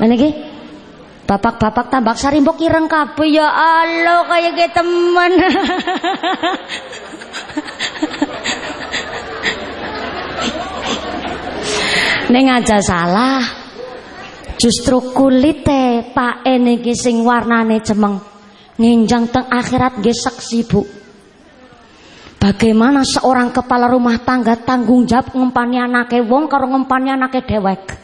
Mana ki? Bapak-bapak tambak sari ireng kabeh ya Allah kaya ke temen. Ning aja salah. Justru kulite Pak niki sing warnane cemeng. Nginjang teng akhirat nggih seksi, Bu. Bagaimana seorang kepala rumah tangga tanggung jawab ngempani anake wong karo ngempani anake dewek.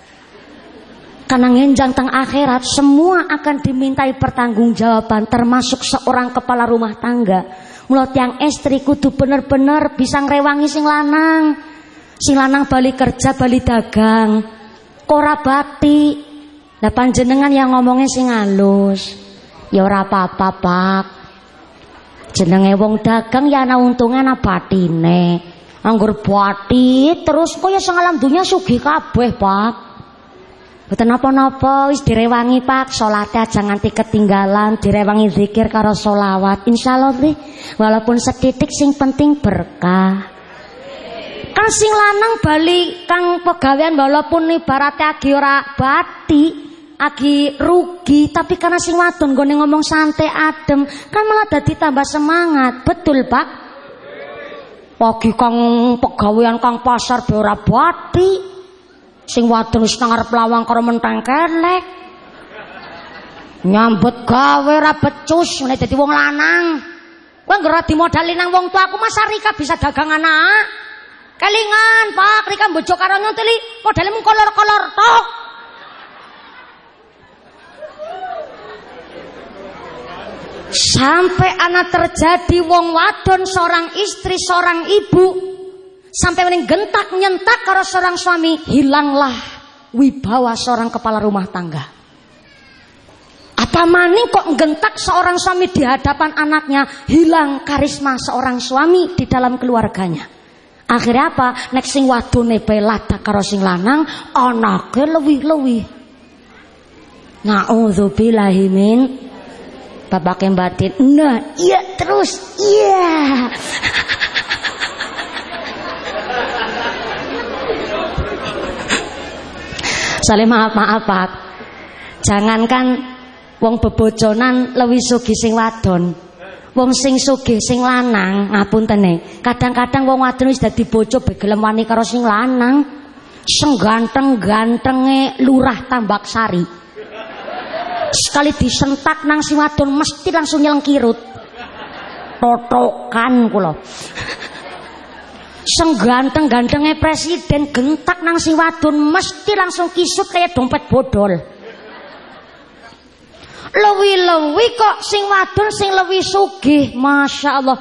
Karena ngenjang teng akhirat semua akan dimintai pertanggungjawaban termasuk seorang kepala rumah tangga. Mulut yang istri kudu bener-bener bisa ngrewangi sing lanang. Sing lanang bali kerja bali dagang. Kora bati. Lah panjenengan yang ngomongnya sing halus. Ya ora apa-apa, Pak. Jenenge wong dagang ya ana untunge ana batine. Anggur bati terus kaya sing alam dunya sugih kabeh, Pak. Boten napa-napa wis direwangi Pak, salate aja nganti ketinggalan, direwangi zikir karo solawat. Insyaallah nggih. Walaupun setitik sing penting berkah. Kan sing lanang bali kang pegawean walaupun ibarate agi ora bati, agi rugi, tapi karena sing wadon gone ngomong santai adem, kan malah dadi tambah semangat. Betul, Pak? Pagi kang pegawean kang pasar ora bati. Sing wadon wis nang arep lawang karo menteng kelek. Nyambut gawe ora becus ngene dadi wong lanang. Kowe ngger dimodali nang wong tua aku Mas Rika bisa dagang anak. Kelingan, Pak, Rika bojo karo nyuntili modale mung kolor-kolor tok. Sampai anak terjadi wong wadon seorang istri, seorang ibu sampai mending gentak nyentak karo seorang suami hilanglah wibawa seorang kepala rumah tangga. Apa maning kok gentak seorang suami di hadapan anaknya hilang karisma seorang suami di dalam keluarganya. Akhirnya apa? Nek sing wadone belada karo sing lanang anake lewih-lewih. Nauzubillahi min Bapak batin. Nah, iya terus. Iya. Saling maaf maaf Pak. Jangankan wong bebojonan lebih sugi sing wadon. Wong sing sugih sing lanang ngapuntene. Kadang-kadang wong wadon wis dadi bojo begelem wani karo sing lanang. Seng ganteng-gantenge lurah Tambak Sari. Sekali disentak nang sing wadon mesti langsung nyelengkirut. Totokan kula. Seng ganteng-gantenge presiden gentak nang sing wadon mesti langsung kisut kayak dompet bodol. Lewi-lewi kok sing wadon sing lewi sugih, Masya Allah.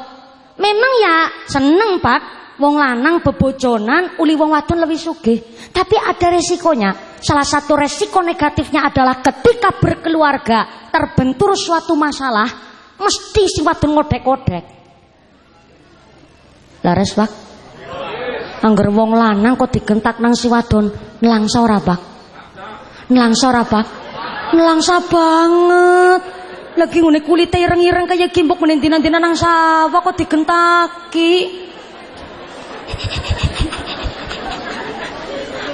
Memang ya seneng Pak, wong lanang bebojonan uli wong wadon lebih sugih. Tapi ada resikonya. Salah satu resiko negatifnya adalah ketika berkeluarga terbentur suatu masalah, mesti si wadon ngodek-ngodek. Lares Pak. Angger wong lanang kok digentak nang si wadon, nelangsa ora Pak? Nelangsa ora Pak? Nelangsa banget. Lagi ngene kulite ireng-ireng kayak gimbok menentina-tina nang sawah kok digentaki.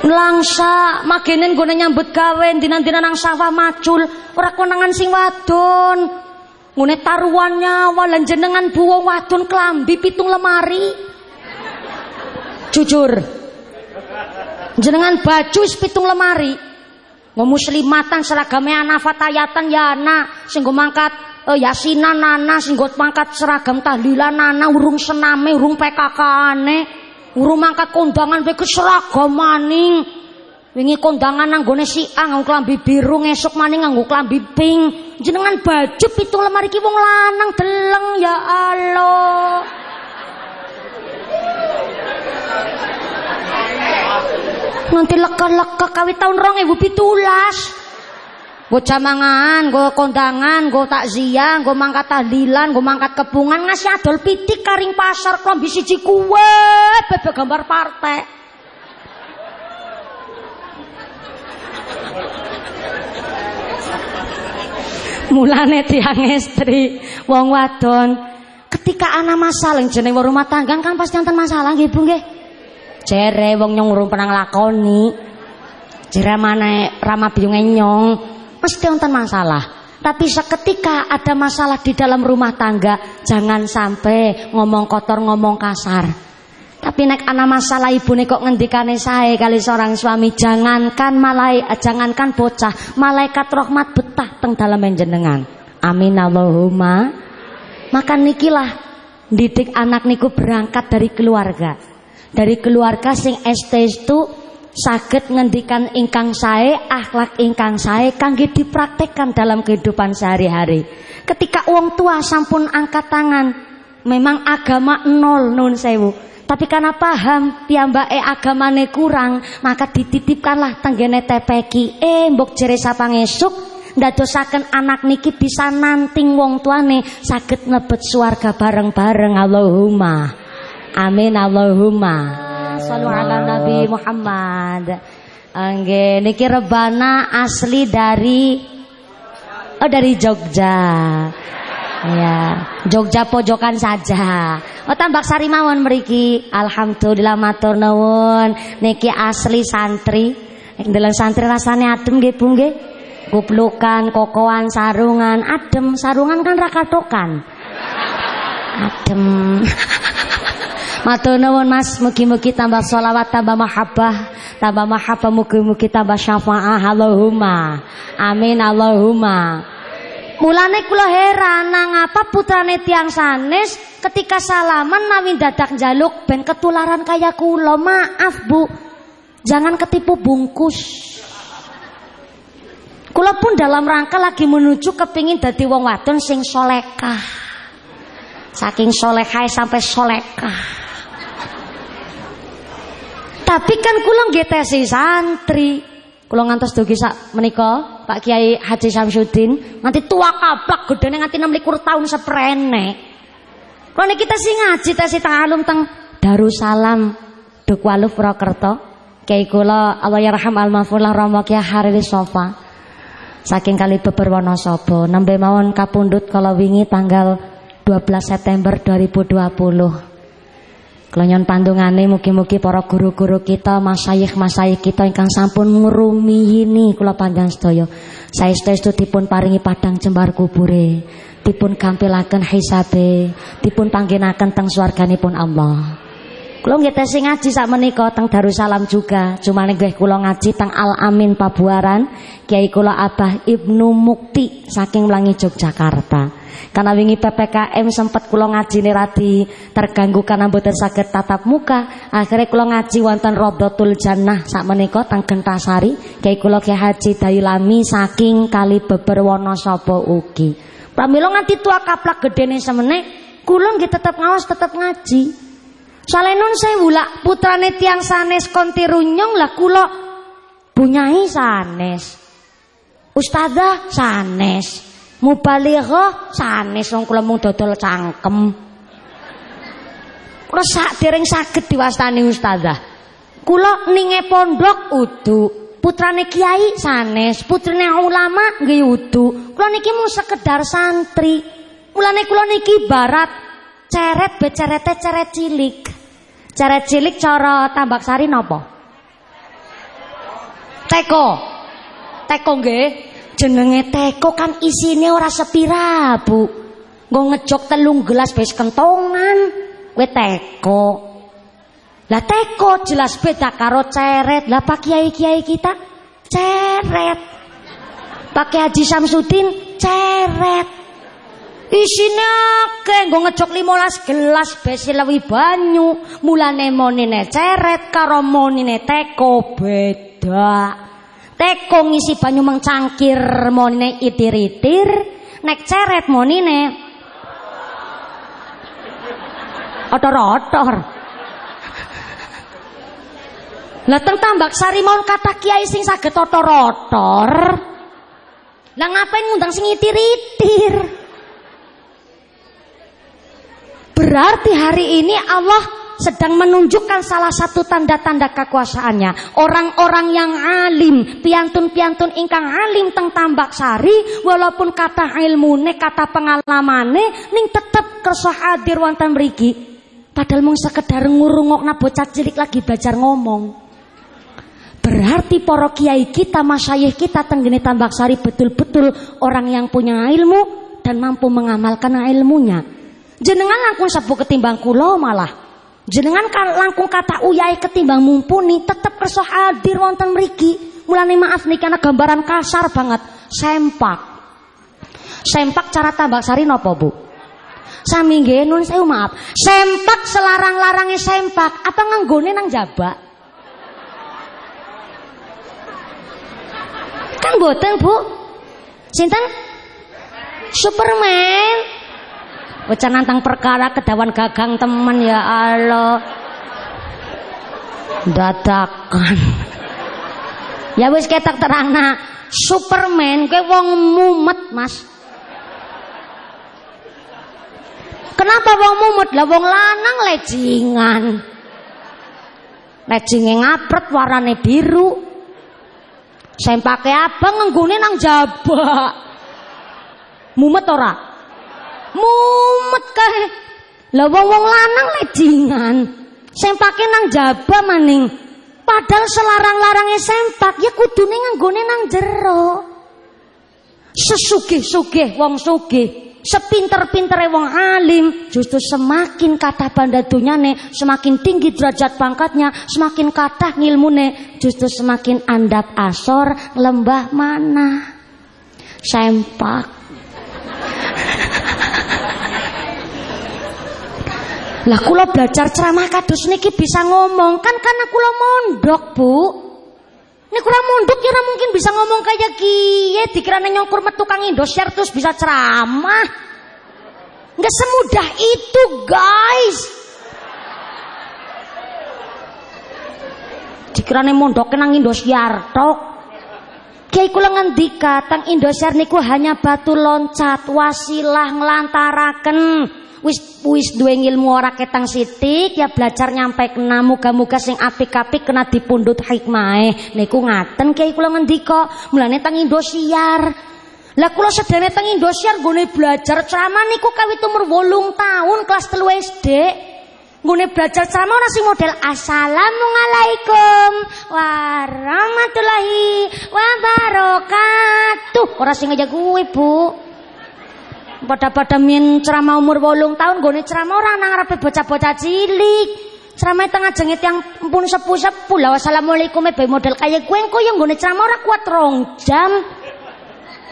Langsa, magenen gone nyambut gawe dina-dina nang sawah macul, ora konangan sing wadon. Ngene taruhan nyawa lan jenengan buwong wadon klambi pitung lemari. Jujur. Jenengan baju pitung lemari. Mau muslimatan seragame ana fatayatan ya ana sing go mangkat eh, yasinan ana sing go mangkat seragam tahlilan ana urung sename urung PKK-ane. Urung mangkat kondangan kowe seragam maning. Wingi kondangan nang gone si A klambi biru, ngesuk maning nganggo klambi pink. Jenengan baju pitung lemari ki wong lanang deleng ya Allah. Nanti leka-leka kawit tahun 2017. Gue jamangan, gue kondangan, gue takziah, gue mangkat tahlilan, gue mangkat kepungan ngasih adol pitik karing pasar klombi siji kue, bebek gambar partai. Mulane tiang istri, wong wadon, ketika ana masalah jeneng rumah tangga kan pasti nonton masalah nggih nggih. Jere wong nyong urung pernah nglakoni. Jere mana rama biyung nyong. mesti wonten masalah. Tapi seketika ada masalah di dalam rumah tangga, jangan sampai ngomong kotor, ngomong kasar. Tapi nek ana masalah ibu kok ngendikane sae kali seorang suami, jangankan malai, eh, jangankan bocah, malaikat rahmat betah teng dalam jenengan. Amin Allahumma. Maka nikilah didik anak niku berangkat dari keluarga. Dari keluarga sing itu saged ngendikan ingkang sae, akhlak ingkang sae kangge dipraktekkan dalam kehidupan sehari-hari. Ketika uang tua sampun angkat tangan, memang agama nol nun sewu. Tapi karena paham piyambake agamane kurang, maka dititipkanlah tenggene tepeki. Eh mbok jere sapangesuk ndadosaken anak niki bisa nanting wong tuane saged mlebet swarga bareng-bareng Allahumma. Amin Allahumma. Sallu ala Nabi Muhammad. Angge niki rebana asli dari Oh dari Jogja. Ya, Jogja pojokan saja. Oh tambak sari mawon mriki. Alhamdulillah matur nuwun. Niki asli santri. Ndeleng santri rasane adem nggih Bu nggih. Kuplukan, kokoan, sarungan, adem. Sarungan kan rakatokan. Adem. Matur nuwun Mas, mugi-mugi tambah sholawat, tambah mahabbah, tambah mahabbah mugi-mugi tambah syafaah. Allahumma. Amin Allahumma. Mulane kula heran nang apa putrane tiang sanes ketika salaman mawi dadak jaluk ben ketularan kaya kula. Maaf Bu. Jangan ketipu bungkus. Kula pun dalam rangka lagi menuju kepingin dadi wong wadon sing solekah. Saking solehai sampai solekah. Tapi kan kula nggih tesi santri. Kula ngantos dugi sak menika Pak Kiai Haji Samsudin nganti tua kaplak gedene nganti 26 tahun seprene. Kula niki tesi ngaji tesi ta'alum teng Darussalam Dukwalu Purwokerto. Kiai kula Allah yarham almafullah Rama Kiai Hariri Sofa. Saking kali beber Wonosobo nembe mawon kapundhut kala wingi tanggal 12 September 2020. Kelonyon pandungane mugi-mugi para guru-guru kita, masayikh-masayikh kita ingkang sampun ini kula panjang sedaya. Saestu dipun paringi padang jembar kubure, dipun gampilaken hisabe, dipun pangginaken teng swarganipun Allah. Kula nggih tesi ngaji sak menika teng Darussalam juga. Cuma nggih kula ngaji teng Al Amin Pabuaran, Kiai kula Abah Ibnu Mukti saking Mlangi Yogyakarta. Karena wingi PPKM sempat kula ngajine radi terganggu karena mboten saged tatap muka. Akhirnya kula ngaji wonten Rodotul Jannah sak menika teng Gentasari. Kyai kula Kyai Haji Dailami saking Kali Beber Wonosobo ugi. Pramila nganti tua kaplak gedene semene kula nggih tetep ngawas tetep ngaji. Soale nun sewu lak putrane tiang sanes konti runyong lah kula bunyai sanes. Ustazah sanes. Mubalighah sanes wong kula mung dodol cangkem. Kula sak dereng saged diwastani ustazah. Kula ninge pondok udu, putrane kiai sanes, putrine ulama nggih udu. Kula niki mung sekedar santri. Mulane kula niki barat ceret becerete ceret cilik. Ceret cilik cara tambak sari napa? Teko. Teko nggih. Jenenge teko kan isine ora sepira, Bu. Nggo ngejok telung gelas wis kentongan. Kowe teko. Lah teko jelas beda karo ceret. Lah Pak Kiai-kiai kita ceret. Pakai Haji Samsudin ceret. Isine akeh nggo ngejok 15 gelas besi lewi banyu. Mulane monine ceret karo monine teko beda. Teko ngisi banyu mengcangkir monine itir-itir, nek ceret monine otor-otor. Lah teng tambak sari mau kata kiai sing saged otor-otor. Lah ngapain ngundang sing itir-itir? Berarti hari ini Allah sedang menunjukkan salah satu tanda-tanda kekuasaannya. Orang-orang yang alim, piantun-piantun ingkang alim teng tambak sari, walaupun kata ilmune, kata pengalamane, ning tetep kersa hadir wonten mriki. Padahal mung sekedar ngurungokna bocah cilik lagi belajar ngomong. Berarti para kiai kita, masyayikh kita tenggene Tambak Sari betul-betul orang yang punya ilmu dan mampu mengamalkan ilmunya. Jenengan langkung sepuh ketimbang kula malah. Jenengan langkung kata uyai ketimbang mumpuni tetep kersa hadir wonten mriki. Mulane maaf nih karena gambaran kasar banget. Sempak. Sempak cara Tambak Sari napa, Bu? Sami nggih nun sewu maaf. Sempak selarang-larangnya sempak apa nganggone nang jabak? Kan boten, Bu. Sinten? Superman. Bocah nantang perkara kedawan gagang temen ya Allah. Dadakan. Ya wis ketak terangna. Superman kowe wong mumet, Mas. Kenapa wong mumet? Lah wong lanang lejingan. Lejinge ngapret warnane biru. Sempake abang ngenggone nang jabak. Mumet ora? Mumet kae. Lah wong-wong lanang lejingan. Sempake nang jaba maning. Padahal selarang-larange sempak ya kudune nganggone nang jero. Sesugih-sugih wong sugih sepinter-pintere wong alim justru semakin kata banda dunyane semakin tinggi derajat pangkatnya semakin kata ngilmune justru semakin andap asor lembah mana sempak lah kula belajar ceramah kados niki bisa ngomong kan karena kula mondok bu ini kurang mondok kira mungkin bisa ngomong kayak kie dikira nyongkur metu kang Indosiar terus bisa ceramah. Nggak semudah itu guys. Dikira mondok nang Indosiar tok. Kiai kula ngendika tang Indosiar niku hanya batu loncat wasilah nglantaraken wis wis duwe ilmu ora ketang sitik ya belajar nyampe kena muga-muga sing apik-apik kena dipundhut hikmahe niku ngaten kiai kula ngendika mulane teng Indosiar lah kula sedene teng Indosiar belajar ceramah niku kawit umur 8 tahun kelas 3 SD Nggone belajar ceramah ora sing model Assalamualaikum warahmatullahi wabarakatuh. Ora sing aja gue, Bu. Pada-pada min ceramah umur bolong tahun gue ceramah orang nang ngarepe bocah-bocah cilik. Ceramah tengah jengit yang pun sepuh-sepuh lah wassalamualaikum e model kayak gue engko yang gue ceramah orang kuat rong jam.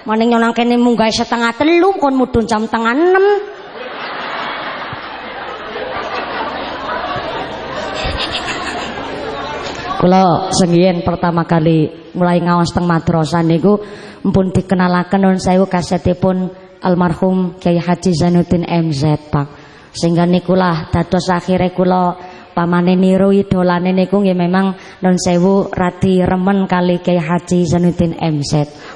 Maning nyonang kene munggah setengah telu kon mudun jam tengah enam. Kula sengien pertama kali mulai ngawas teng madrasah niku mpun dikenalaken nun sewu kasetipun almarhum Kiai Haji Zainuddin MZ Pak. Sehingga nikulah dados akhire kula pamane niru idolane niku nggih memang non sewu radi remen kali Kiai Haji Zainuddin MZ.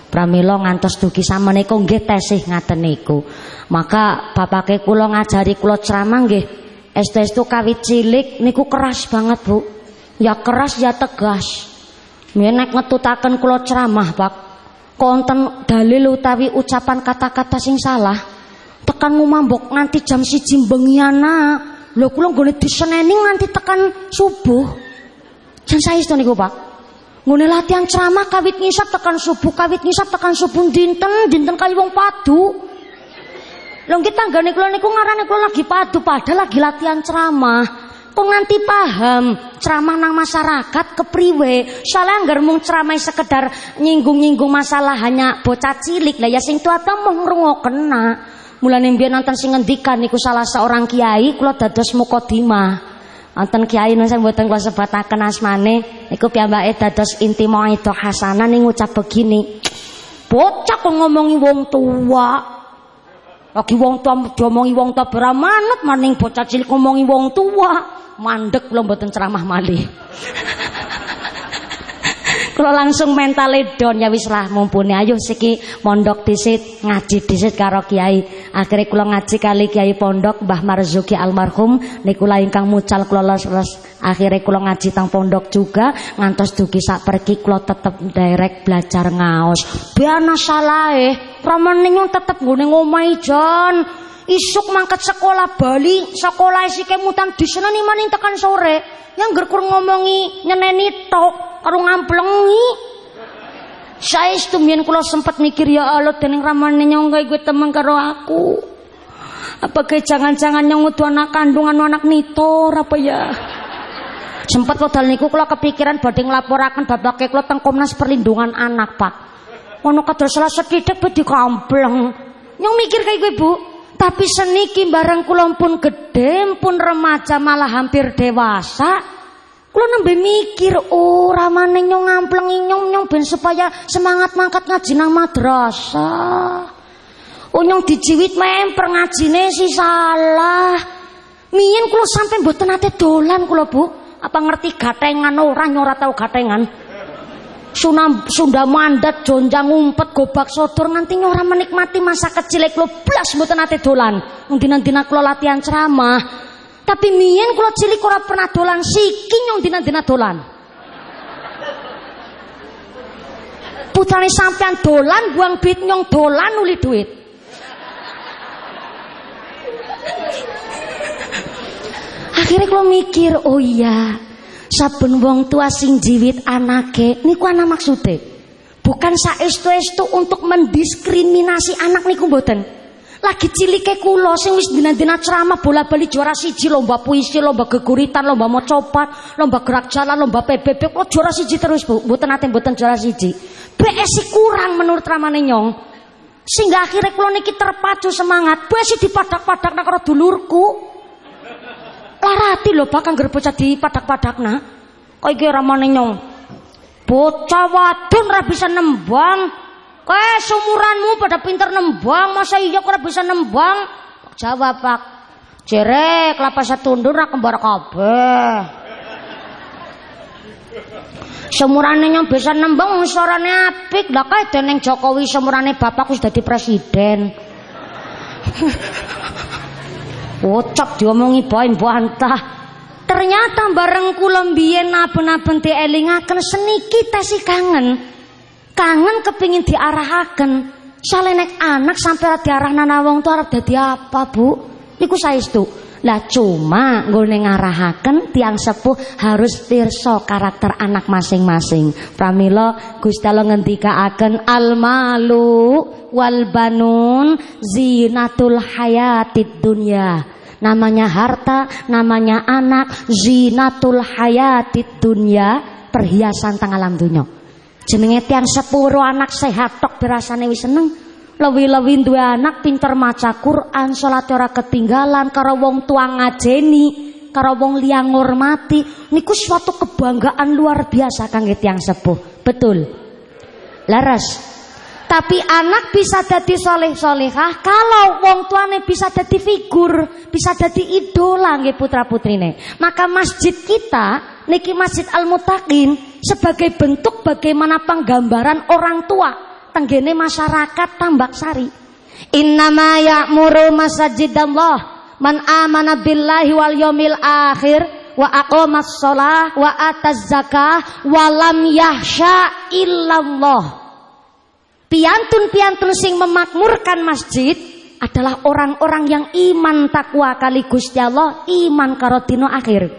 Pramila ngantos dugi sameneika nggih tesih ngaten niku. Maka bapake kula ngajari kula ceramah nggih estu-estu kawit cilik niku keras banget, Bu. Ya keras ya tegas. Menek ngetutaken kula ceramah, Pak konten dalil utawi ucapan kata-kata sing salah tekan ngumambok nganti jam siji bengi ana lho kula nggone diseneni nganti tekan subuh. Jan saestu niku Pak? Nggone latihan ceramah kawit ngisap tekan subuh kawit ngisap tekan subuh dinten dinten kali wong padu. Lho kita tanggane kula niku ngarane kula lagi padu padahal lagi latihan ceramah kok nganti paham? Ceramah nang masyarakat kepriwe. Soalnya anggar mung ceramah sekedar nyinggung-nyinggung masalah hanya bocah cilik. Lah ya sing tua mau ngrungokna mulane mbiyen nonton sing ngendikan niku salah seorang kiai kula dados mukodimah Wonten kiai nun mboten kula sebataken asmane niku piyambake dados inti itu hasanah ning ngucap begini. Bocah kok ngomongi wong tua lagi wong tua diomongi wong tua beramanat maning bocah cilik ngomongi wong tua mandek belum mboten ceramah malih. Kalau langsung mental don ya wis lah mumpuni ayo siki mondok disit ngaji disit karo kiai. Akhirnya kula ngaji kali kiai pondok Mbah Marzuki almarhum niku ingkang mucal kula les Akhirnya kula ngaji tang pondok juga ngantos dugi sak pergi kula tetep direct belajar ngaos. Biana salah eh, ramening tetep nggone ngomai jon. Isuk mangkat sekolah Bali, sekolah si kemutan diseneni maning tekan sore. Yang gerkur ngomongi nyeneni tok. karo ngamplengi. Saya mbiyen kula sempat mikir ya Allah dening ramane nyong gawe gue temen karo aku. Apa ke jangan-jangan nyong udah anak kandungan anak nitor apa ya? Sempat wedal niku kula kepikiran badhe nglaporaken babake kula teng Komnas Perlindungan Anak, Pak. Ono kadal salah sethithik be dikampleng. Nyong mikir kayak gue, Bu. Tapi seniki barang kula pun gede, pun remaja malah hampir dewasa. Kula nembe mikir, oh ramane nyong ngamplengi nyong nyong ben supaya semangat mangkat ngaji nang madrasah. Oh nyong dijiwit memper ngajine sih salah. Miyen kula sampai mboten ate dolan kula, Bu. Apa ngerti gatengan ora nyora tau gatengan? Sunda, Sunda mandat jonjang ngumpet gobak sodor nganti nyora menikmati masa kecil kula blas mboten ate dolan. Dina-dina kula latihan ceramah, tapi mien kula cilik ora pernah dolan siki nyong dina-dina dolan. Putrane sampean dolan buang duit nyong dolan uli duit. Akhirnya kalau mikir, oh iya, saben wong tua sing jiwit anake, niku ana maksude. Bukan saestu-estu untuk mendiskriminasi anak niku mboten. Lagi cilike kula sing wis dina-dina ceramah bola-bali juara siji lomba puisi, lomba geguritan, lomba mau copat, lomba gerak jalan, lomba PBB kok juara siji terus Bu. Mboten nate mboten juara siji. BSI kurang menurut ramane nyong. Sehingga akhirnya kula niki terpacu semangat. BSI dipadak-padak nak karo dulurku. Larati lho bakal ngger bocah dipadak-padakna. Kok iki ramane nyong. Bocah wadon ra bisa nembang, Kayak sumuranmu pada pinter nembang, masa iya kok bisa nembang? Jawab pak, jere kelapa setundur nak kembar kabeh. Semurane yang bisa nembang suarane apik, lah kae deneng Jokowi semurane bapak wis dadi presiden. Wocok diomongi boy bantah. Ternyata bareng kula mbiyen naben-naben dielingaken seni kita sih kangen. Kangen kepingin diarahaken. Salenek anak sampai diarah nana wong tuh arep dadi apa bu? Niku saestu. Lah cuma nggone ngarahaken tiang sepuh harus tirso karakter anak masing-masing. Pramila Gusti Allah ngendikaaken al malu wal banun zinatul hayatid dunya namanya harta namanya anak zinatul hayatid dunya perhiasan tang alam dunya Jenenge tiang sepuro anak sehat tok berasane wis seneng. Lewi-lewi duwe anak pinter maca Quran, salat ora ketinggalan karo wong tua ngajeni, karo wong liya ngurmati. Niku suatu kebanggaan luar biasa kangge tiang sepuh. Betul. Laras. Tapi anak bisa jadi soleh solehah kalau wong tuane bisa jadi figur, bisa jadi idola nggih putra putrine. Maka masjid kita niki Masjid Al Mutakin sebagai bentuk bagaimana penggambaran orang tua tenggene masyarakat Tambak Sari. Innama ya'muru masajidallah man amana billahi wal yawmil akhir wa aqamas shalah wa ataz zakah wa lam yahsya illallah. Piantun-piantun sing memakmurkan masjid adalah orang-orang yang iman takwa kali Gusti Allah, iman karo dino akhir.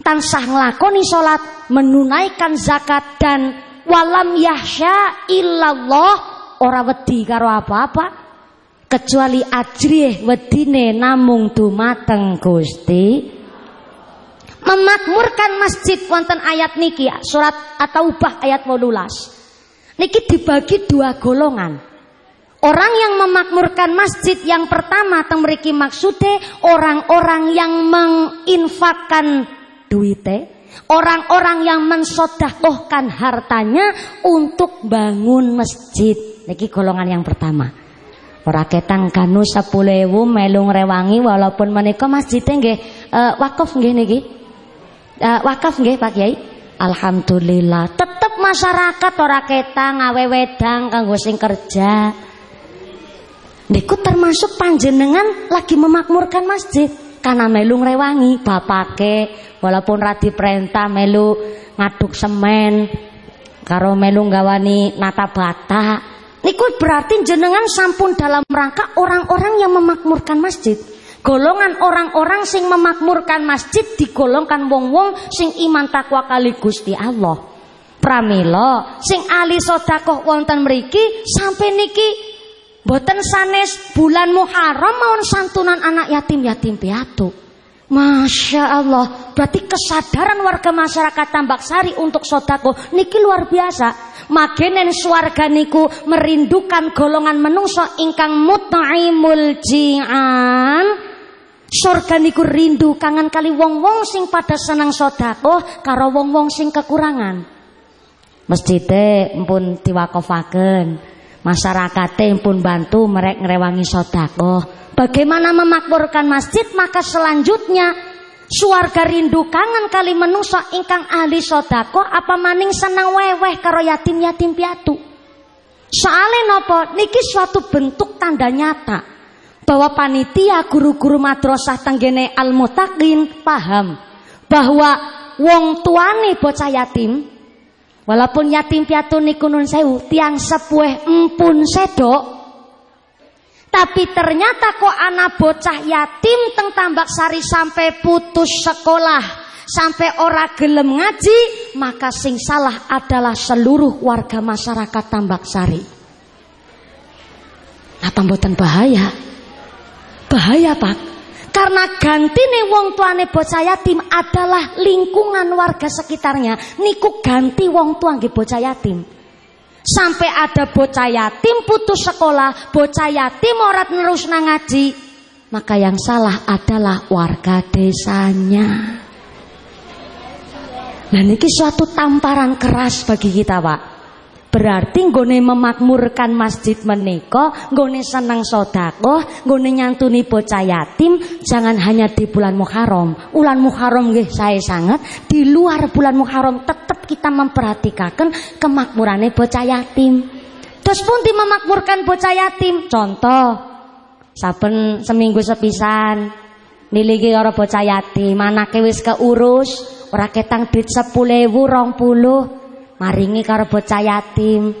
Tansah nglakoni salat, menunaikan zakat dan walam yahsya illallah ora wedi karo apa-apa kecuali ajrih wedine namung dumateng Gusti. Memakmurkan masjid wonten ayat niki ya, surat At-Taubah ayat 18 niki dibagi dua golongan Orang yang memakmurkan masjid yang pertama teng mriki maksude orang-orang yang menginfakkan duite, orang-orang yang mensodakohkan hartanya untuk bangun masjid. Niki golongan yang pertama. Ora ketang kanu 10.000 melung rewangi walaupun menika masjidnya nggih uh, wakaf nggih niki. Uh, wakaf nggih Pak Kiai. Alhamdulillah, tetep masyarakat ora ketang awe wedang kanggo sing kerja. Niku termasuk panjenengan lagi memakmurkan masjid. Karena melu ngrewangi bapake walaupun radi perintah melu ngaduk semen karo melu gawani nata bata niku berarti jenengan sampun dalam rangka orang-orang yang memakmurkan masjid golongan orang-orang sing memakmurkan masjid digolongkan wong-wong sing iman takwa kali Gusti Allah Pramila sing ahli sedekah wonten mriki sampai niki boten sanes bulan Muharram mawon santunan anak yatim-yatim piatu. Masya Allah, berarti kesadaran warga masyarakat Tambak Sari untuk sodako niki luar biasa. Magenen swarga niku merindukan golongan menungso ingkang mut'imul ji'an. Surga niku rindu kangen kali wong-wong sing pada senang sodako karo wong-wong sing kekurangan. Masjide pun diwakofaken, masyarakate pun bantu merek ngrewangi sodako. Bagaimana memakmurkan masjid maka selanjutnya suarga rindu kangen kali menungso ingkang ahli sodako apa maning senang weweh karo yatim-yatim piatu. Soale nopo niki suatu bentuk tanda nyata bahwa panitia guru-guru madrasah tenggene al mutakin paham bahwa wong tuane bocah yatim walaupun yatim piatu niku nun sewu tiang sepuh empun sedok tapi ternyata kok anak bocah yatim teng Tambak Sari sampai putus sekolah, sampai ora gelem ngaji, maka sing salah adalah seluruh warga masyarakat Tambak Sari. Apa mboten bahaya? Bahaya, Pak. Karena ganti nih wong tuane bocah yatim adalah lingkungan warga sekitarnya. Niku ganti wong tua nggih bocah yatim. Sampai ada bocah yatim putus sekolah, bocah yatim orang terus ngaji. Maka yang salah adalah warga desanya. Nah ini suatu tamparan keras bagi kita Pak. Berarti nggone memakmurkan masjid menika, nggone senang sodako, nggone nyantuni bocah yatim, jangan hanya di bulan Muharram. Ulan Muharram nggih saya sangat, di luar bulan Muharram tetap kita memperhatikan kemakmurannya bocah yatim. Terus pun memakmurkan bocah yatim. Contoh, saben seminggu sepisan, niligi orang bocah yatim, anake wis keurus, ora ketang duit 10.000 20 maringi karo bocah yatim.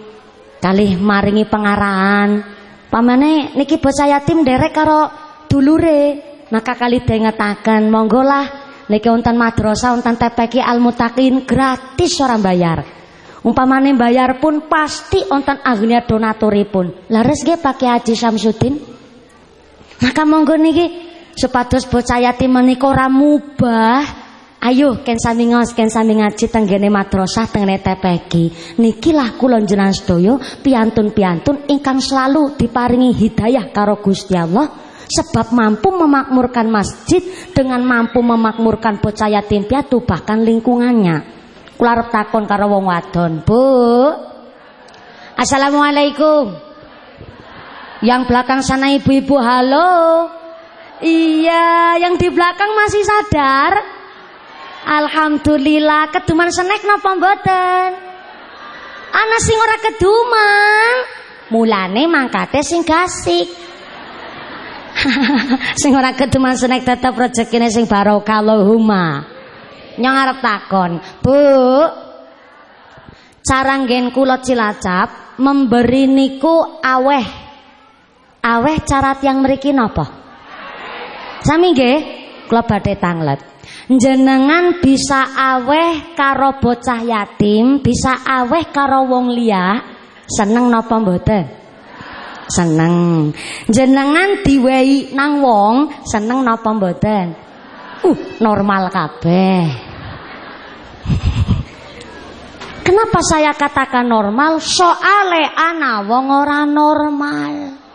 Kalih maringi pengarahan. Pamane niki bocah yatim derek karo dulure. Maka kali dengetaken monggo lah niki wonten madrasah wonten TPQ Al Mutakin gratis orang bayar umpamane bayar pun pasti wonten agnia donaturipun. Laris nggih pakai Haji Samsudin maka monggo niki supados bocah yatim menika ora mubah Ayo ken sami ngos ken sami ngaji tenggene madrasah tenggene TPQ. Nikilah kula jenengan sedaya piantun-piantun ingkang selalu diparingi hidayah karo Gusti Allah sebab mampu memakmurkan masjid dengan mampu memakmurkan bocah yatim piatu bahkan lingkungannya. Kula arep takon karo wong wadon, Bu. Assalamualaikum. Yang belakang sana ibu-ibu halo. Iya, yang di belakang masih sadar? Alhamdulillah keduman senek napa mboten? Ana sing ora keduman. Mulane mangkate sing gasik. sing ora keduman senek tetep rezekine sing barokah Allahumma. Nyong arep takon, Bu. Cara nggen kula Cilacap memberi niku aweh. Aweh cara yang mriki napa? Sami nggih, kula badhe tanglet jenengan bisa aweh karo bocah yatim, bisa aweh karo wong liya, seneng napa mboten? Seneng. Jenengan diwehi nang wong, seneng napa mboten? Uh, normal kabeh. Kenapa saya katakan normal? Soale ana wong ora normal.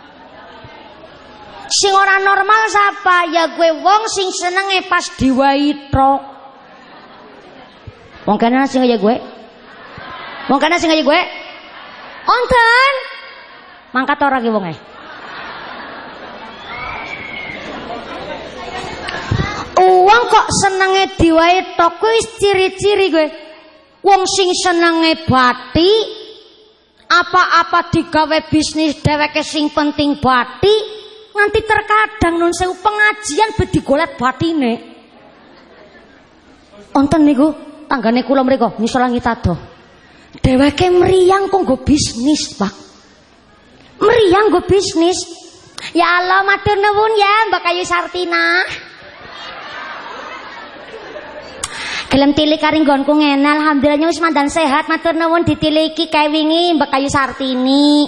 Sing ora normal siapa? Ya gue wong sing senenge pas diwai tok. Wong kene sing ya gue. Wong kene sing ya gue. Onten. Mangkat ora ki wonge. Uang kok senenge diwai tok kuwi ciri-ciri gue. Wong sing senenge bati apa-apa digawe bisnis dheweke sing penting bati nganti terkadang nun sewu pengajian bedi golet batine. Onten niku tanggane kula mriku ngisor langit ado. Dheweke mriyang kok nggo bisnis, Pak. Mriyang nggo bisnis. Ya Allah matur nuwun ya Mbak Kayu Sartina. Gelem tilik kari nggonku ngene alhamdulillah wis mandan sehat matur nuwun ditiliki kae wingi Mbak Kayu Sartini.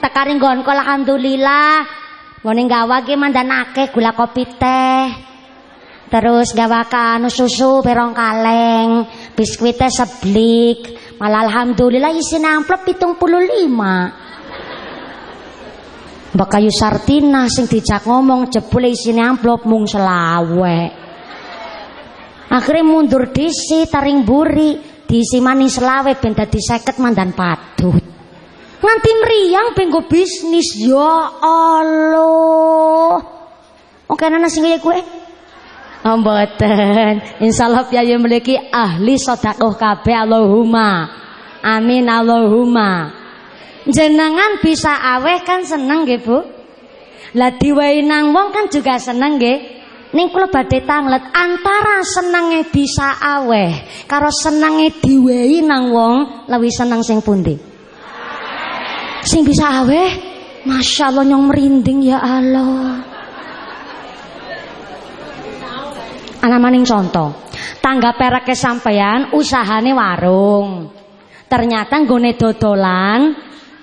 Tekari nggonku alhamdulillah. Wone gawa ki mandan akeh gula kopi teh. Terus gawakan susu perong kaleng, biskuitnya seblik. Malah alhamdulillah isi amplop pitung puluh lima. Mbak Kayu Sartina sing dijak ngomong jebule isine amplop mung selawe. Akhirnya mundur disi taring buri, diisi manis selawe ben dadi 50 mandan padut. Nganti mriyang benggo bisnis ya Allah. Oke nana sing kaya kowe? Oh mboten. Insyaallah piye memiliki ahli sedekah kabeh Allahumma. Amin Allahumma. Jenengan bisa aweh kan seneng nggih Bu? Lah diwehi nang wong kan juga seneng nggih. Ning kula badhe tanglet antara senenge bisa aweh karo senenge diwehi nang wong lebih seneng sing pundi? Sing bisa aweh? Masya Allah nyong merinding ya Allah. Ana maning contoh. Tangga pereke sampeyan usahane warung. Ternyata nggone dodolan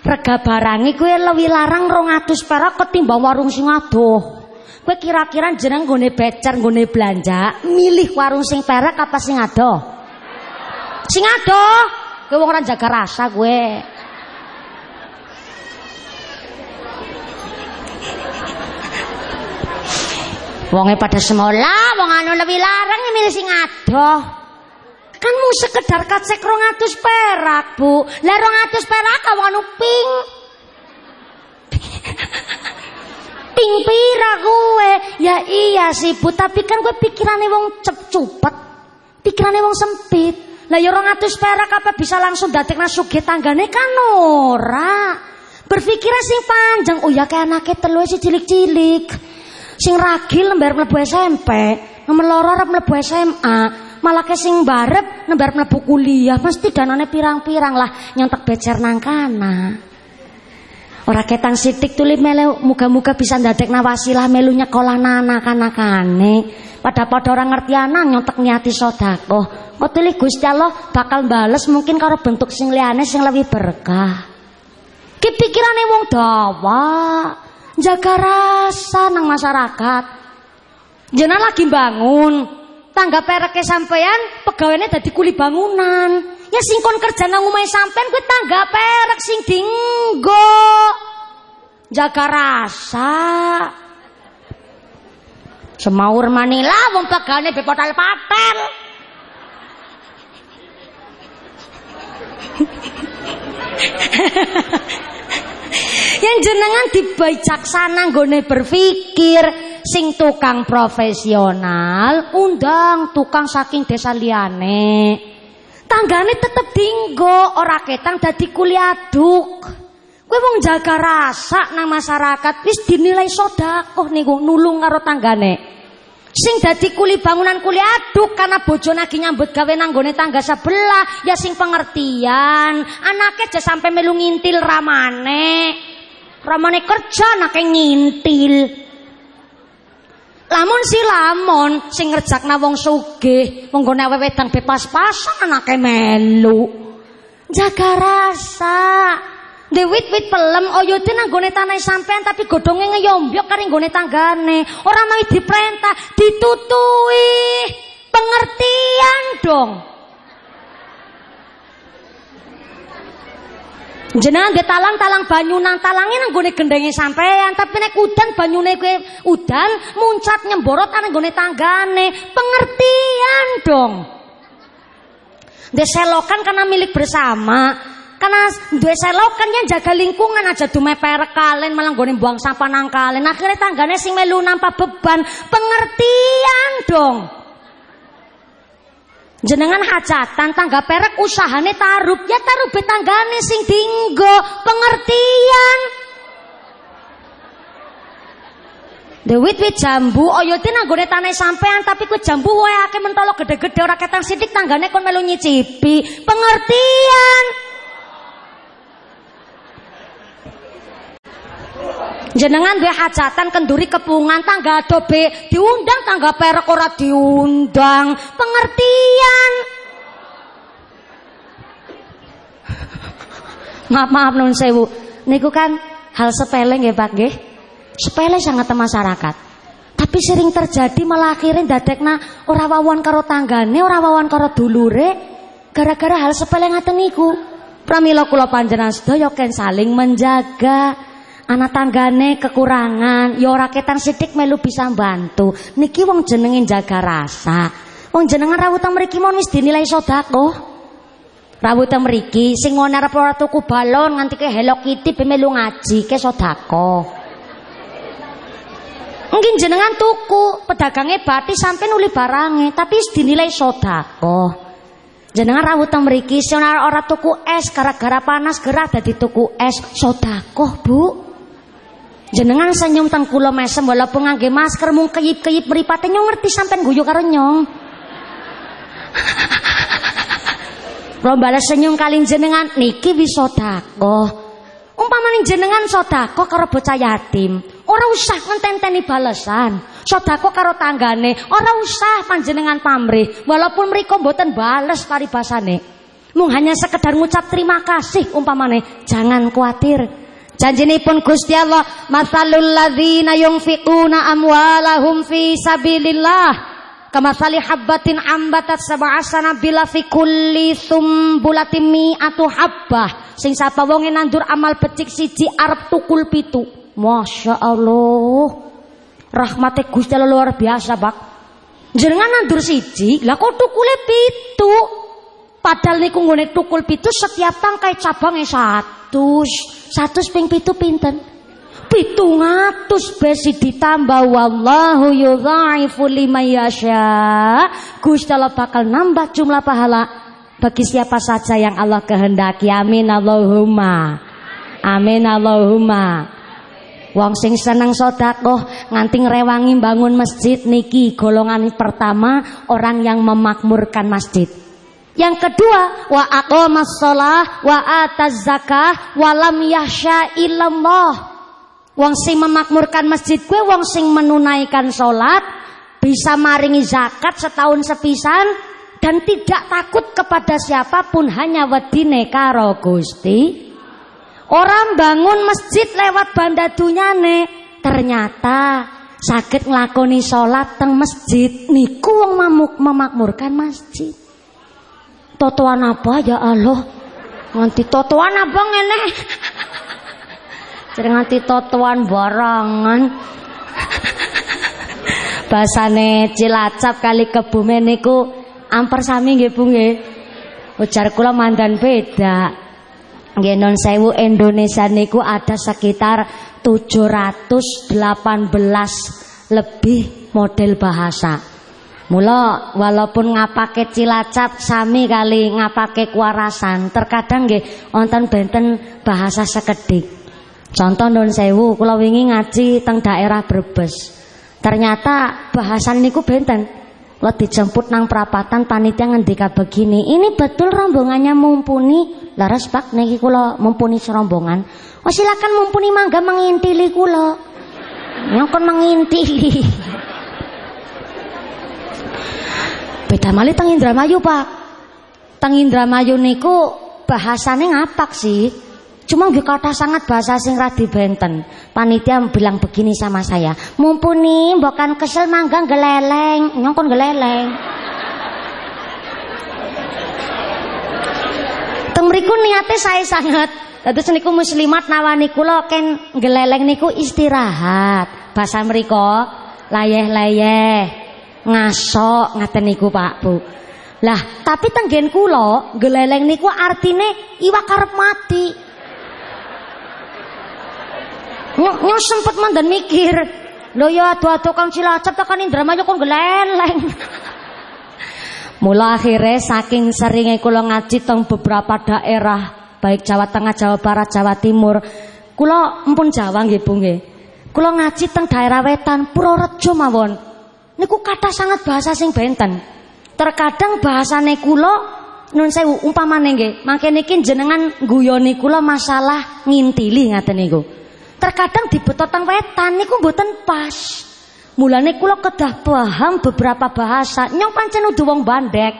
rega barangi kuwi luwih larang 200 perak ketimbang warung sing adoh. Kowe kira-kira jeneng nggone becer nggone belanja, milih warung sing perak apa sing adoh? Sing adoh. Kowe wong jaga rasa kowe. Wonge pada semola, wong anu lebih larang milih sing adoh. Kan mau sekedar kacek 200 perak, Bu. Lah 200 perak wong anu ping. ping pira gue? Ya iya sih, Bu, tapi kan gue pikirane wong cep cupet. Pikirane wong sempit. Lah ya 200 perak apa bisa langsung dadekna sugih tanggane kan ora. Berpikirnya sing panjang. Oh ya kayak anaknya telu si cilik-cilik. Sing ragil lembar mlebu SMP, nomor loro arep mlebu SMA, malah ke sing barep lembar mlebu kuliah, mesti danane pirang-pirang lah nyontek becer nang kana. Ora ketang sitik tuli melu muga-muga bisa ndadekna wasilah melu nyekolah anak-anakane. Pada pada orang ngerti anak nyontek niati sedekah. Kok tuli Gusti Allah bakal bales mungkin karo bentuk sing liyane sing lebih berkah. Ki pikirane wong dawa jaga rasa nang masyarakat. Jenah lagi bangun, tangga pereke sampean pegawainya dadi kuli bangunan. Ya singkon kerja nang umai sampean kuwi tangga perek sing dinggo. Jaga rasa. Semaur manila wong pegawainya bepotal-patel. yang jenengan dibijaksana nggone berpikir sing tukang profesional undang tukang saking desa liyane. Tanggane tetep dinggo ora ketang dadi kuliaduk kowe wong jaga rasa nang masyarakat wis dinilai sedekah niku nulung karo tanggane Sing dadi kuli bangunan kuli aduk karena bojo lagi nyambut gawe nanggone tangga sebelah ya sing pengertian. Anaknya aja sampai melu ngintil ramane. Ramane kerja anake ngintil. Lamun si lamun sing ngerjakna wong sugih, wong gone wedang bepas-pasan anake melu. Jaga rasa. Dewit wit pelem oyote nang gone tanah sampean tapi godhonge ngeyombyok kari gone tanggane. Ora mau diperintah, ditutui. Pengertian dong. Jenengan ge talang-talang banyu nang talange nang gone gendenge sampean, tapi nek udan banyune kowe udan muncat nyemborot nang gone tanggane. Pengertian dong. Deselokan karena milik bersama. Karena dua selokan yang jaga lingkungan aja dume perek kalian malah gue buang sampah nang kalian. Akhirnya tanggane sing melu nampak beban. Pengertian dong. Jenengan hajatan tangga perek usahane taruh ya taruh betanggane sing dinggo pengertian. Dewit wit jambu oyote nanggone tanah sampean tapi ku jambu wae akeh mentolo gede-gede ora ketang sidik tanggane kon melu nyicipi. Pengertian. Jenengan duwe hajatan kenduri kepungan tangga dobe diundang tangga perek ora diundang. Pengertian. maaf maaf nun sewu. Niku kan hal sepele nggih Pak nggih. Sepele sangat masyarakat. Tapi sering terjadi malah akhirnya dadekna ora wawan karo tanggane, ora wawan karo dulure gara-gara hal sepele ngaten niku. Pramila kula panjenengan sedaya ken saling menjaga anak tanggane kekurangan ya ora ketan sithik melu bisa bantu niki wong jenenge jaga rasa. Wong jenengan rawutan mriki mon wis dinilai sedekah. Rawutan mriki sing ngene arep ora tuku balon nganti ke Hello Kitty be melu ngaji ke sedekah. Mungkin jenengan tuku pedagangnya batik sampai nuli barangnya tapi dinilai sedekah. Jenengan rawutan mriki sing ora tuku es gara-gara panas gerah dadi tuku es. Sedekah, Bu. Jenengan senyum teng kula mesem walaupun ngangge masker mung keyip-keyip mripate nyong ngerti sampean guyu karo nyong. Balas senyum kali jenengan niki wis sedekah. Umpamane jenengan sedekah karo bocah yatim, ora usah ngenteni balesan. Sedekah karo tanggane, ora usah panjenengan pamrih walaupun mriku mboten bales paribasane. Mung hanya sekedar ngucap terima kasih umpamane, jangan khawatir. Pun Gusti Allah, "Matsalul ladzina yunfiquna amwalahum fi sabilillah." Kamathali habbatin ambatat sab'a sanabila fi kulli sumbulatin mi'atu habbah. Sing sapa wonge nandur amal becik siji arep tukul pitu. Masya Allah. Rahmate Gusti Allah luar biasa, Pak. Jenengan nandur siji, lah kok tukule pitu? Padahal niku nggone tukul pitu setiap tangkai cabangnya satu. Satu ping pitu pinten? Pitung atus besi ditambah wallahu yudhaifu liman yasha. Gusti bakal nambah jumlah pahala bagi siapa saja yang Allah kehendaki. Amin Allahumma. Amin Allahumma. Wong sing seneng sedekah nganti ngrewangi bangun masjid niki golongan pertama orang yang memakmurkan masjid. Yang kedua, wa aqamas shalah wa ataz zakah wa lam yahsya illallah. Wong sing memakmurkan masjid kue wong sing menunaikan salat, bisa maringi zakat setahun sepisan dan tidak takut kepada siapa pun hanya wedine karo Gusti. Orang bangun masjid lewat banda dunyane, ternyata sakit nglakoni salat teng masjid niku wong memakmurkan masjid totoan apa ya Allah? Nganti totoan apa ngene? Jadi nganti totoan barangan. Basane Cilacap kali Kebumen niku amper sami nggih Bu nggih. Ujar kula mandan beda. Nggih non sewu Indonesia niku ada sekitar 718 lebih model bahasa Mula walaupun ngapake Cilacap sami kali ngapake Kuarasan, terkadang nggih wonten benten bahasa sekedik. Contoh Nun Sewu, kula wingi ngaji teng daerah Brebes. Ternyata bahasan niku benten. Kula dijemput nang perapatan panitia ngendika begini, "Ini betul rombongannya mumpuni." Laras Pak niki kula mumpuni serombongan. Oh silakan mumpuni mangga mengintili kula. Nyokon mengintili. Beda malih teng Indramayu, Pak. Teng Indramayu niku bahasane ngapak sih. Cuma nggih kata sangat bahasa sing radi benten. Panitia bilang begini sama saya, "Mumpuni mbokan kesel mangga geleleng." Nyongkon geleleng. Teng mriku niate saya sangat Dados niku muslimat nawani kula ken geleleng niku istirahat. Bahasa mriku layeh-layeh ngasok ngaten niku Pak Bu. Lah, tapi tenggen kula geleleng niku artine iwak karep mati. Nyok sempet mandan mikir. Lho ya adu-adu Kang Cilacap tekan Indramayu kok geleleng. Mula akhirnya saking seringnya kula ngaji teng beberapa daerah baik Jawa Tengah, Jawa Barat, Jawa Timur. Kula empun Jawa nggih Bu nggih. Kula ngaji teng daerah wetan Purworejo mawon. Niku kata sangat bahasa sing benten. Terkadang bahasane kula nun sewu umpamane nggih, mangke niki jenengan guyoni kula masalah ngintili ngaten niku. Terkadang dibetot teng wetan niku mboten pas. Mulane kula kedah paham beberapa bahasa. Nyong pancen udah wong bandek.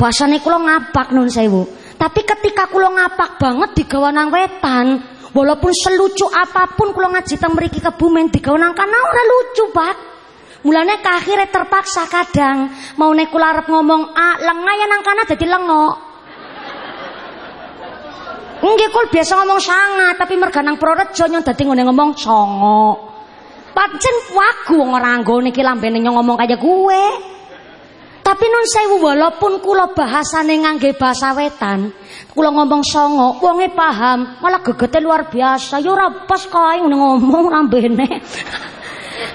Bahasane kula ngapak nun sewu. Tapi ketika kula ngapak banget di gawanang wetan, walaupun selucu apa pun kula ngaji teng mriki kebumen di gawanang kana ora lucu, Pak. Mulane akhirnya terpaksa kadang mau nek ngomong A, lengah ya nang kana dadi lengo. Nggih kul biasa ngomong sanga, tapi merganang Prorejo nyong dadi ngene ngomong songo. Pancen wagu wong ora nggone iki lambene nyong ngomong kaya gue. Tapi nun sewu walaupun kula bahasane ngangge bahasa wetan, kula ngomong songo, wonge paham, malah gegete luar biasa. Ya ora pas kae ngomong lambene.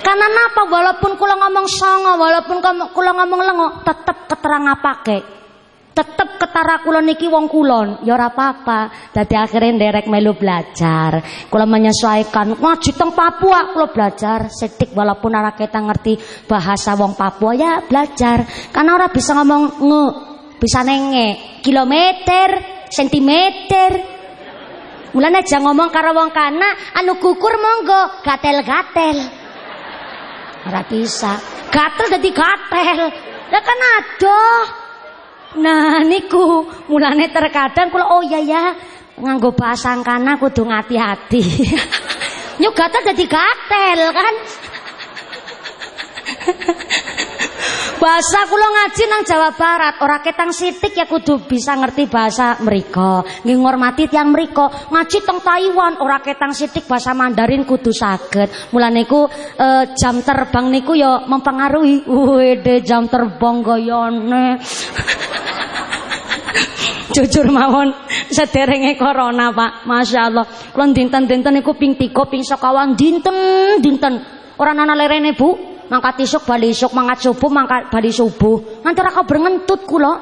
Karena napa? Walaupun kula ngomong songo, walaupun kula ngomong lengo, tetep keterang apake tetep ketara kula niki wong kulon. Ya ora apa-apa. Dadi akhirnya nderek melu belajar. Kula menyesuaikan. Ngaji teng Papua kula belajar setik walaupun ora kita ngerti bahasa wong Papua. Ya belajar. Karena ora bisa ngomong nge bisa nenge kilometer sentimeter. Mulane aja ngomong karo wong kana anu kukur monggo gatel-gatel ora bisa gatel dadi gatel ya kan Nah niku mulane terkadang kula oh iya ya nganggo bahasa kana kudu ngati-hati. Nyugatan dadi gatel kan. bahasa kula ngaji nang Jawa Barat, ora ketang sitik ya kudu bisa ngerti bahasa mriko. Nggih ngormati tiyang mriko. Ngaji teng Taiwan ora ketang sitik bahasa Mandarin kudu saged. Mulane niku e, jam terbang niku ya mempengaruhi. Wede jam terbang gayane. Jujur mawon sederenge corona, Pak. Masya Allah. Kula dinten-dinten niku ping 3 ping sekawan dinten-dinten. Ora ana lerene, Bu. Mangkat isuk bali isuk, mangkat subuh mangkat bali subuh. Nganti ora kabar ngentut kula.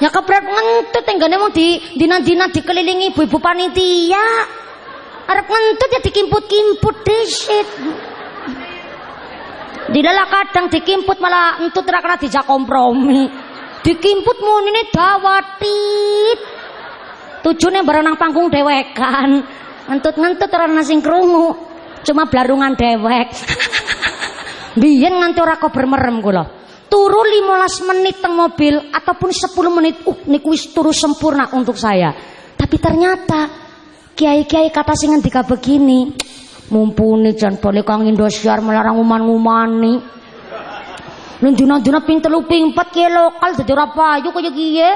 Ya kebret ngentut tenggane mau di dina-dina dikelilingi ibu-ibu panitia. Arep ngentut ya dikimput-kimput disit. Dilala kadang dikimput malah entut ora kena kompromi. Dikimput ini dawatit. Tujune berenang panggung dewekan. Ngentut-ngentut orang sing krungu. Cuma blarungan dewek. Biyen nganti ora kok bermerem kula. Turu 15 menit teng mobil ataupun 10 menit. Uh niku wis turu sempurna untuk saya. Tapi ternyata kiai-kiai kata sing ngendika begini. Mumpuni jan boleh kang Indosiar melarang uman-umani. Lu dina-dina ping telu ping empat kiye lokal dadi ora payu kaya kiye.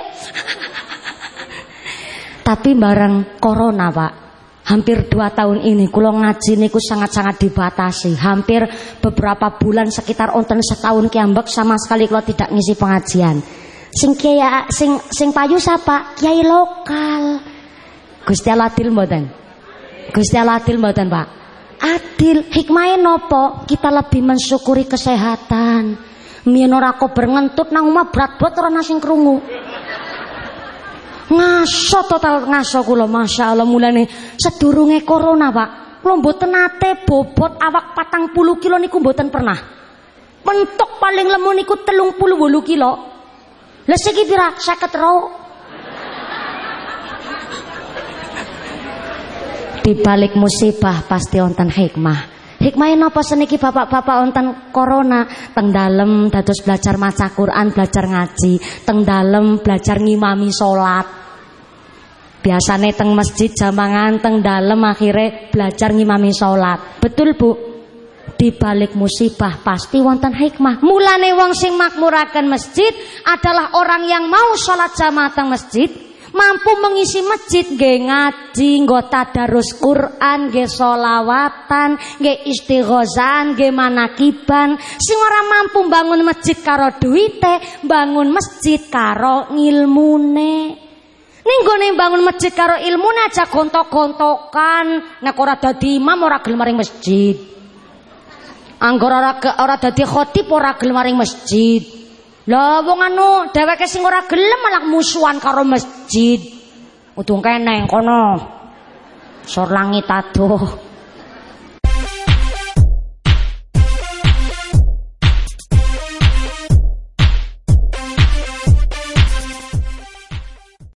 Tapi barang corona, Pak. Hampir dua tahun ini kulo ngaji niku sangat-sangat dibatasi. Hampir beberapa bulan sekitar onten setahun kiambek sama sekali kulo tidak ngisi pengajian. Sing kiai sing sing payu siapa? Kiai lokal. Gusti Aladil mboten? Gusti Aladil mboten, Pak? Adil, hikmahnya nopo? Kita lebih mensyukuri kesehatan. Mien ora kober nang berat buat ora nasi krungu. Ngaso total ngaso kula masyaallah mulane sedurunge corona, Pak. Kula mboten nate bobot awak patang puluh kilo niku mboten pernah. Mentok paling lemu niku telung puluh bolu kilo. Lah siki pira? 50 ro. Di balik musibah pasti wonten hikmah. Hikmahnya napa seniki bapak-bapak wonten corona teng dalem dados belajar maca Quran, belajar ngaji, teng dalem belajar ngimami salat. Biasane teng masjid jamangan teng dalem akhirnya belajar ngimami salat. Betul, Bu? Di balik musibah pasti wonten hikmah. Mulane wong sing makmuraken masjid adalah orang yang mau salat jamaah teng masjid mampu mengisi masjid nggih ngaji, nggo tadarus Quran, nggih nggih istighozan, nggih manakiban. Sing ora mampu bangun masjid karo duwite, bangun masjid karo ngilmune. Ning gone bangun masjid karo ilmune aja gontok-gontokan, nek ora dadi imam ora gelem maring masjid. Anggur ora ora dadi khotib ora gelem maring masjid. Lah wong anu dheweke sing ora gelem malah musuhan karo masjid. Udung keneng kono. Sor langit.